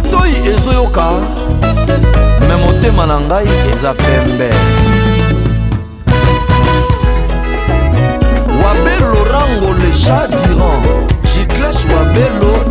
matoi ezoyoka me motema na ngai eza pembe wabelo rango le chat durand giclash wabelo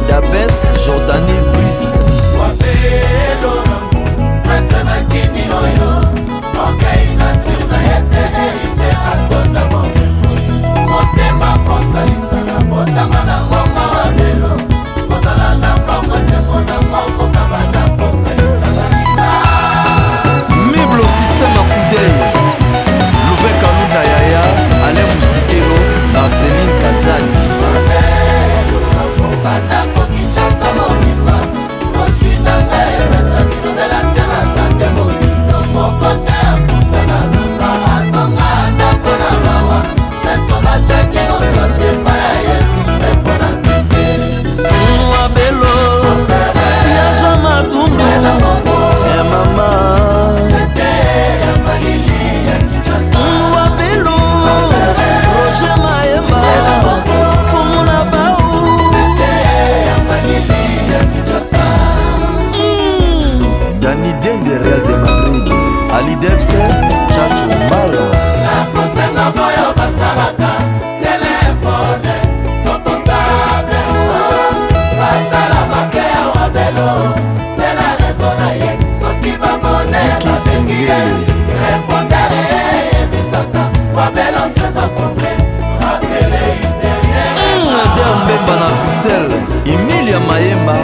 ader mbemba na bruxelles emilia mayemba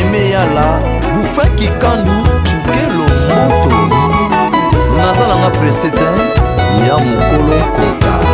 emeyala bufin kikandu cukelo moto naza nanga presete ya mokolo kota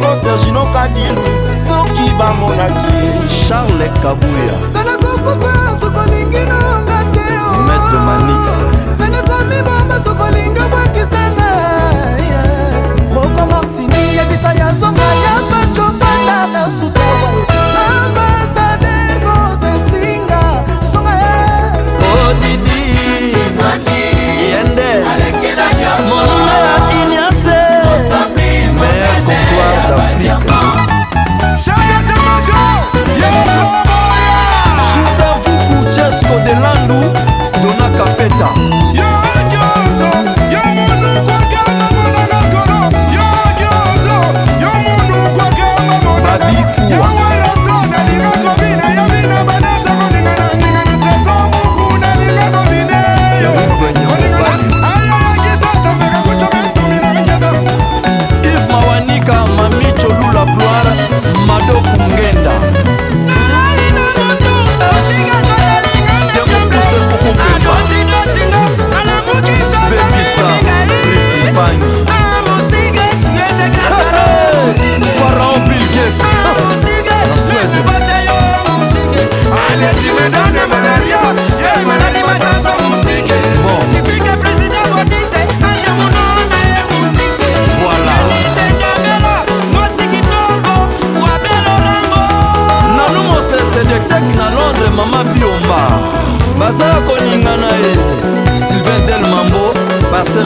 bango sergino kadilu soki bamonaki charles kabuya nakokufa sokolingi na onga te oh. maître manix nakomibomba sokolingi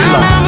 Miller.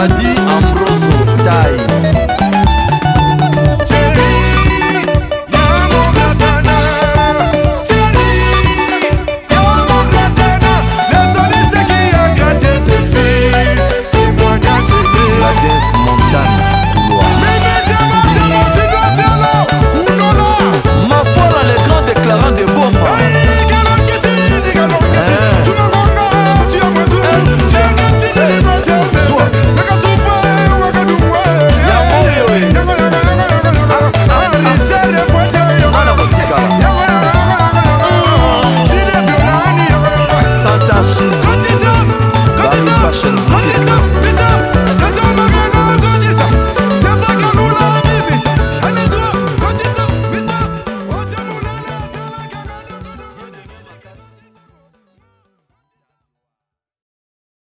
fadi ambroso tai